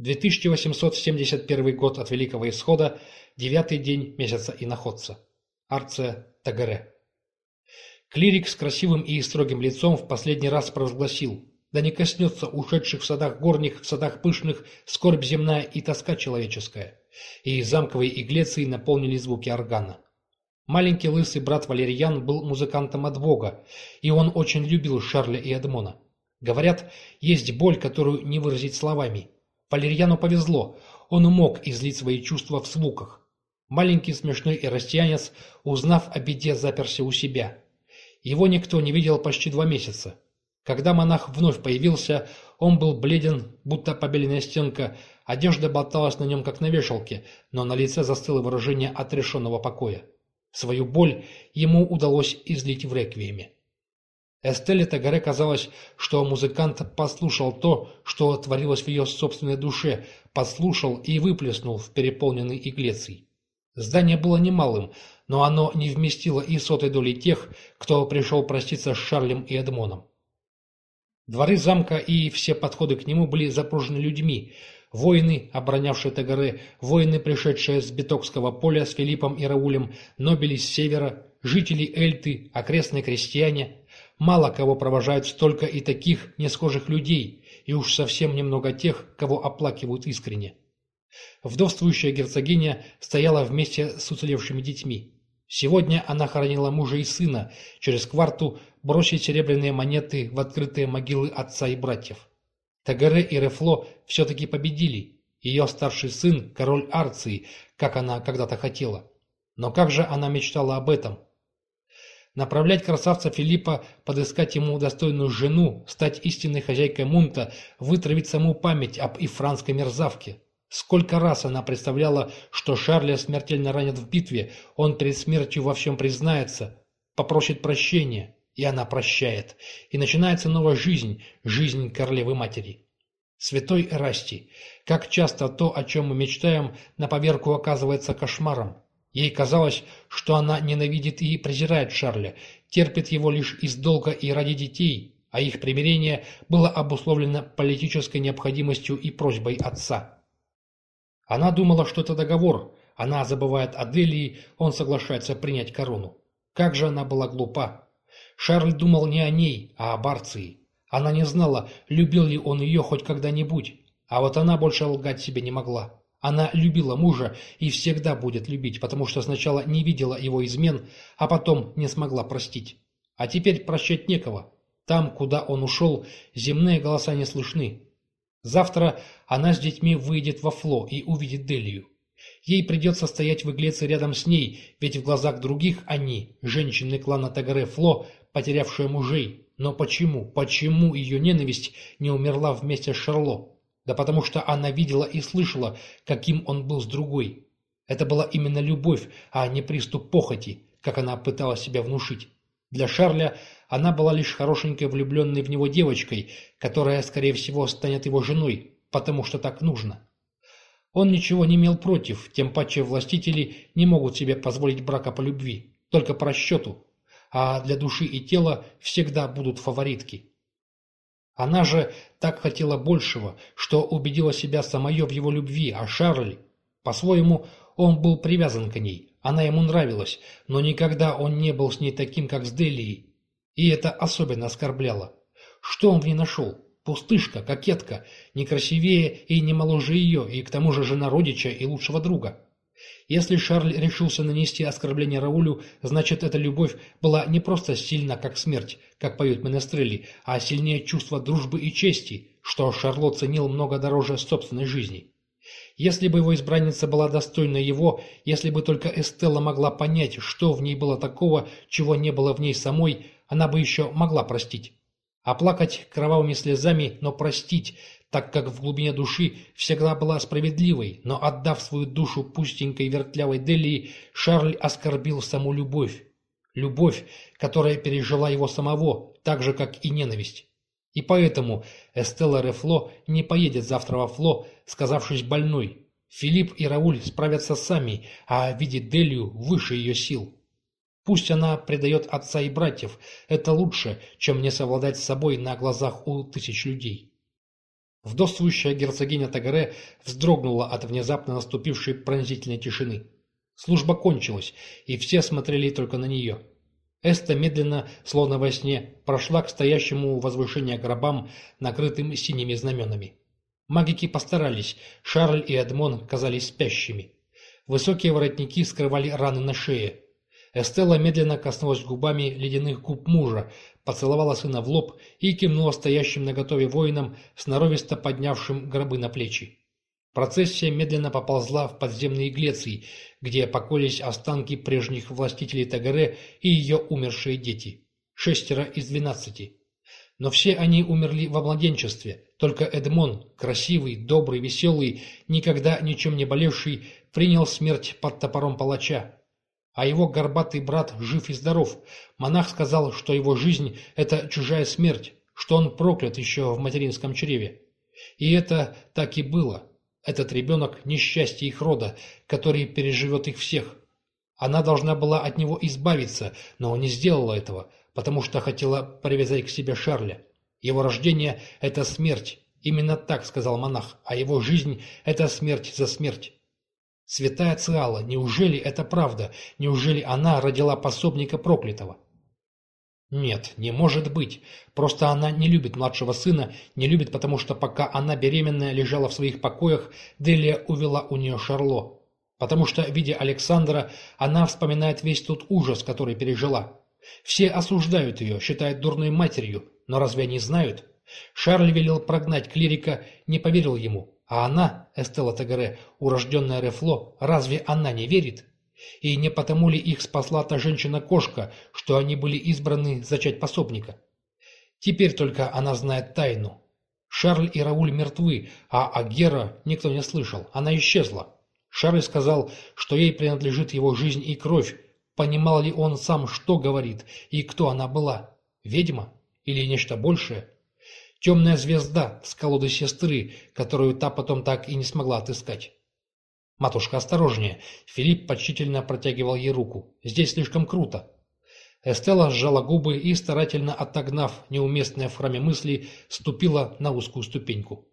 2871 год от Великого Исхода, девятый день месяца иноходца. Арция Тагаре. Клирик с красивым и строгим лицом в последний раз провозгласил «Да не коснется ушедших в садах горних, в садах пышных, скорбь земная и тоска человеческая». И замковые иглеции наполнили звуки органа. Маленький лысый брат Валерьян был музыкантом от Бога, и он очень любил Шарля и Эдмона. Говорят, есть боль, которую не выразить словами – Валерьяну повезло, он мог излить свои чувства в звуках. Маленький смешной иростианец, узнав о беде, заперся у себя. Его никто не видел почти два месяца. Когда монах вновь появился, он был бледен, будто побеленная стенка, одежда болталась на нем, как на вешалке, но на лице застыло выражение отрешенного покоя. Свою боль ему удалось излить в реквиеме. Эстелле Тагаре казалось, что музыкант послушал то, что творилось в ее собственной душе, послушал и выплеснул в переполненный иглеций. Здание было немалым, но оно не вместило и сотой доли тех, кто пришел проститься с Шарлем и Эдмоном. Дворы замка и все подходы к нему были запружены людьми. Воины, оборонявшие Тагаре, воины, пришедшие с Битокского поля с Филиппом и Раулем, нобели с севера, жители Эльты, окрестные крестьяне – Мало кого провожают столько и таких несхожих людей, и уж совсем немного тех, кого оплакивают искренне. Вдовствующая герцогиня стояла вместе с уцелевшими детьми. Сегодня она хоронила мужа и сына, через кварту бросить серебряные монеты в открытые могилы отца и братьев. Тагаре и Рефло все-таки победили. Ее старший сын – король Арции, как она когда-то хотела. Но как же она мечтала об этом – Направлять красавца Филиппа, подыскать ему достойную жену, стать истинной хозяйкой Мунта, вытравить саму память об ифранской мерзавке. Сколько раз она представляла, что Шарля смертельно ранят в битве, он перед смертью во всем признается, попросит прощения, и она прощает. И начинается новая жизнь, жизнь королевы-матери. Святой Эрасти, как часто то, о чем мы мечтаем, на поверку оказывается кошмаром. Ей казалось, что она ненавидит и презирает Шарля, терпит его лишь из долга и ради детей, а их примирение было обусловлено политической необходимостью и просьбой отца. Она думала, что это договор, она забывает о Делии, он соглашается принять корону. Как же она была глупа! Шарль думал не о ней, а о Барции. Она не знала, любил ли он ее хоть когда-нибудь, а вот она больше лгать себе не могла. Она любила мужа и всегда будет любить, потому что сначала не видела его измен, а потом не смогла простить. А теперь прощать некого. Там, куда он ушел, земные голоса не слышны. Завтра она с детьми выйдет во Фло и увидит Делию. Ей придется стоять в иглеце рядом с ней, ведь в глазах других они, женщины клана Тагаре Фло, потерявшие мужей. Но почему, почему ее ненависть не умерла вместе с Шарло? Да потому что она видела и слышала, каким он был с другой. Это была именно любовь, а не приступ похоти, как она пыталась себя внушить. Для Шарля она была лишь хорошенькой влюбленной в него девочкой, которая, скорее всего, станет его женой, потому что так нужно. Он ничего не имел против, тем паче властители не могут себе позволить брака по любви, только по расчету, а для души и тела всегда будут фаворитки. Она же так хотела большего, что убедила себя самое в его любви, а Шарль... По-своему, он был привязан к ней, она ему нравилась, но никогда он не был с ней таким, как с Делией. И это особенно оскорбляло. Что он в ней нашел? Пустышка, кокетка, не красивее и не моложе ее, и к тому же жена родича и лучшего друга. Если Шарль решился нанести оскорбление Раулю, значит, эта любовь была не просто сильна, как смерть, как поют Менестрели, а сильнее чувство дружбы и чести, что Шарлот ценил много дороже собственной жизни. Если бы его избранница была достойна его, если бы только Эстелла могла понять, что в ней было такого, чего не было в ней самой, она бы еще могла простить. Оплакать кровавыми слезами, но простить, так как в глубине души всегда была справедливой, но отдав свою душу пустенькой вертлявой Делии, Шарль оскорбил саму любовь. Любовь, которая пережила его самого, так же, как и ненависть. И поэтому Эстелла Рефло не поедет завтра во Фло, сказавшись больной. Филипп и Рауль справятся сами, а видит Делию выше ее сил. Пусть она предает отца и братьев, это лучше, чем не совладать с собой на глазах у тысяч людей. Вдовствующая герцогиня Тагаре вздрогнула от внезапно наступившей пронзительной тишины. Служба кончилась, и все смотрели только на нее. Эста медленно, словно во сне, прошла к стоящему у возвышения гробам, накрытым синими знаменами. Магики постарались, Шарль и Эдмон казались спящими. Высокие воротники скрывали раны на шее. Эстелла медленно коснулась губами ледяных губ мужа, поцеловала сына в лоб и кивнула стоящим наготове воинам, сноровисто поднявшим гробы на плечи. Процессия медленно поползла в подземные Глеции, где покоились останки прежних властителей Тагаре и ее умершие дети. Шестеро из двенадцати. Но все они умерли во младенчестве. Только Эдмон, красивый, добрый, веселый, никогда ничем не болевший, принял смерть под топором палача, а его горбатый брат жив и здоров. Монах сказал, что его жизнь – это чужая смерть, что он проклят еще в материнском чреве. И это так и было. Этот ребенок – несчастье их рода, который переживет их всех. Она должна была от него избавиться, но не сделала этого, потому что хотела привязать к себе Шарля. Его рождение – это смерть. Именно так сказал монах, а его жизнь – это смерть за смерть. Святая Циала, неужели это правда? Неужели она родила пособника проклятого? Нет, не может быть. Просто она не любит младшего сына, не любит, потому что пока она беременная лежала в своих покоях, Делия увела у нее Шарло. Потому что, видя Александра, она вспоминает весь тот ужас, который пережила. Все осуждают ее, считают дурной матерью, но разве они знают? Шарль велел прогнать клирика, не поверил ему. А она, Эстела Тагаре, урожденная Рефло, разве она не верит? И не потому ли их спасла та женщина-кошка, что они были избраны зачать пособника? Теперь только она знает тайну. Шарль и Рауль мертвы, а о Гера никто не слышал, она исчезла. Шарль сказал, что ей принадлежит его жизнь и кровь. Понимал ли он сам, что говорит, и кто она была? Ведьма? Или нечто большее? Темная звезда с колоды сестры, которую та потом так и не смогла отыскать. «Матушка, осторожнее!» Филипп почтительно протягивал ей руку. «Здесь слишком круто!» Эстелла сжала губы и, старательно отогнав неуместные в храме мысли, ступила на узкую ступеньку.